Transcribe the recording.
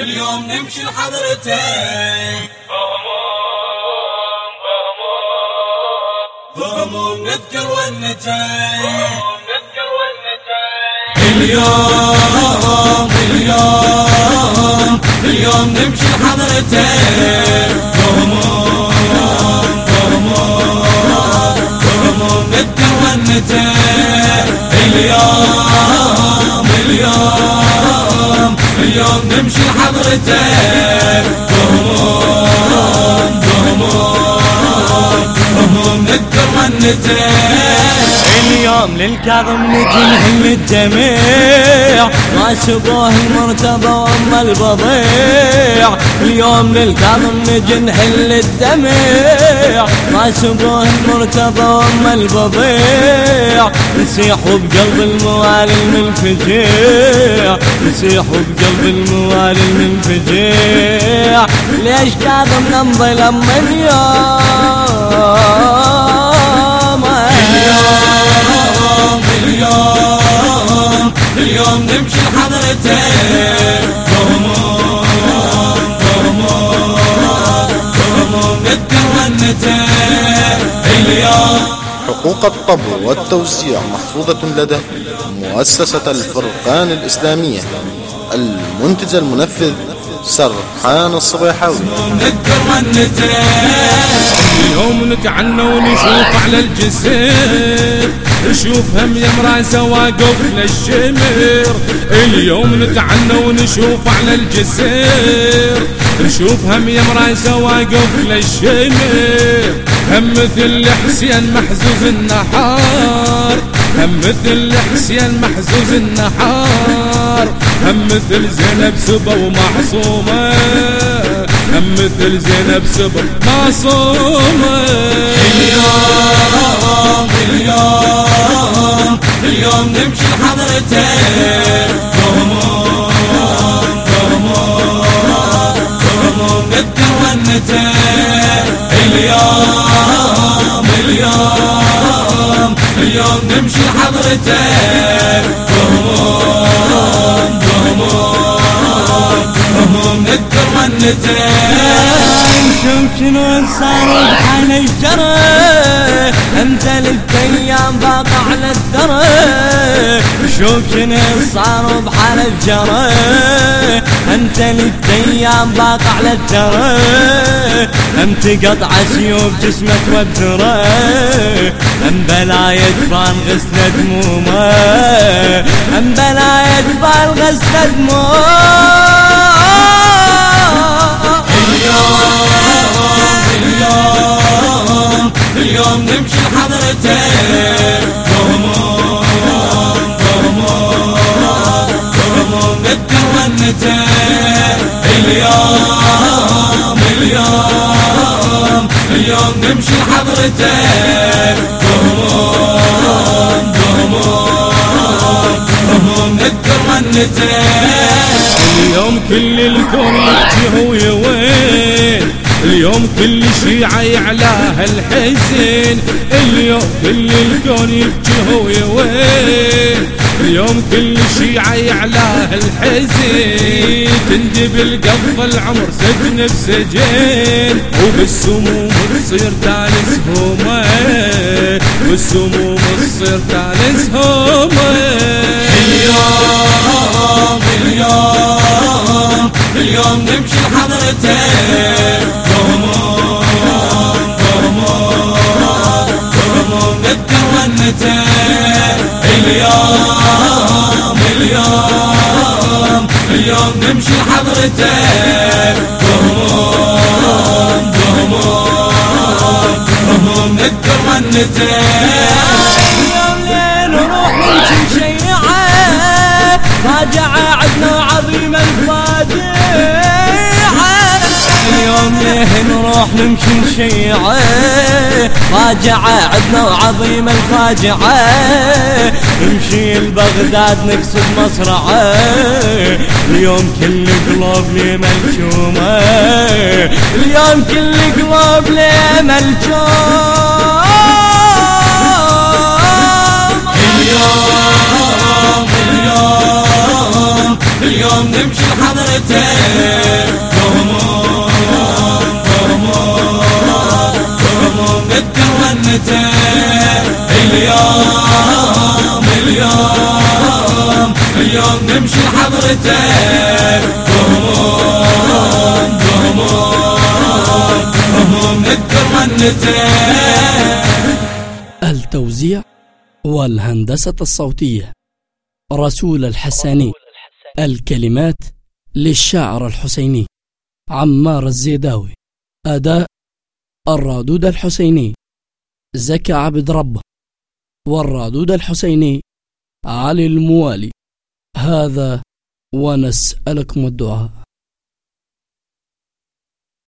اليوم نمشي لحضرتك. هموم نذكر ونتك اليوم اليوم اليوم نمشي لحضرتك. اليوم نمشي لحضرتك هموم هموم ونتك اليوم للكاظم نجي نحل الجميع. ما سبوه المرتضى وأما البضيع. اليوم للكاظم نجي نحل الدميع. ما سبوه المرتضى وأما البضيع. نسيحوا بقلب الموالي المنفجيع نسيحوا بقلب الموالي المنفجيع ليش كاظم نمضي لما اليوم؟ اليوم نمشي هموم هموم نذكر ونتك اليوم حقوق الطبع والتوزيع محفوظة لدى مؤسسة الفرقان الإسلامية. المنتج المنفذ سرحان الصبيحاوي نذكر ونتك اليوم نتعنى ونشوف على الجسر نشوف هم يمراسة واقف للشمر اليوم نتعنى ونشوف على الجسر نشوف هم يمراسة واقف للشمر هم مثل حسين محزوز النحار هم مثل حسين محزوز النحار هم مثل زينب سبا ومعصومة. هم مثل زينب سبا معصومة اليوم اليوم اليوم نمشي لحضرتك هموم هموم هموم نذكر ونتك اليوم اليوم اليوم نمشي لحضرتك هموم هموم هموم نذكر ونتك شوف شنو صار بحال الجرى انزل الأيام باقى على الثرى شوف شنو صار بحال الجرى. انزل الأيام باقى على الثرى ام تقطع سيوف جسمه توتره ام بلا يدفن غسل دمومه ام بلا يدفن غسل دمومه. اليوم نمشي لحضرتك هموم هموم هموم نذكر ونتك اليوم اليوم اليوم نمشي لحضرتك هموم هموم هموم نذكر ونتك اليوم كل الكون هو وين اليوم كل شيعة يعلاها الحزن اليوم كل الكون يبكي هو وين. اليوم كل شيعة يعلاها الحزن تندب القضى العمر سجن بسجن وبالسموم تصير تالس هومة والسموم تصير تالس هومة اليوم اليوم اليوم نمشي لحضرتك اليوم اليوم اليوم نمشي لحضرتك هموم هموم هموم نذكر ونتك نروح نمشي نشيعة فاجعة عدنا عظيم الفاجعة. نمشي لبغداد نقصد مصرعة. اليوم كل قلوب لي ملجومة. اليوم كل قلوب لي ملجومة. اليوم اليوم نمشي لحضرتك اليوم اليوم اليوم نمشي لحضرتك بهموم بهموم بهموم نذكر ونتك التوزيع والهندسة الصوتية رسول الحساني الكلمات للشاعر الحسيني عمار الزيداوي. أداء الرادود الحسيني. زكى عبد ربه والرادود الحسيني علي الموالي. هذا ونسألكم الدعاء.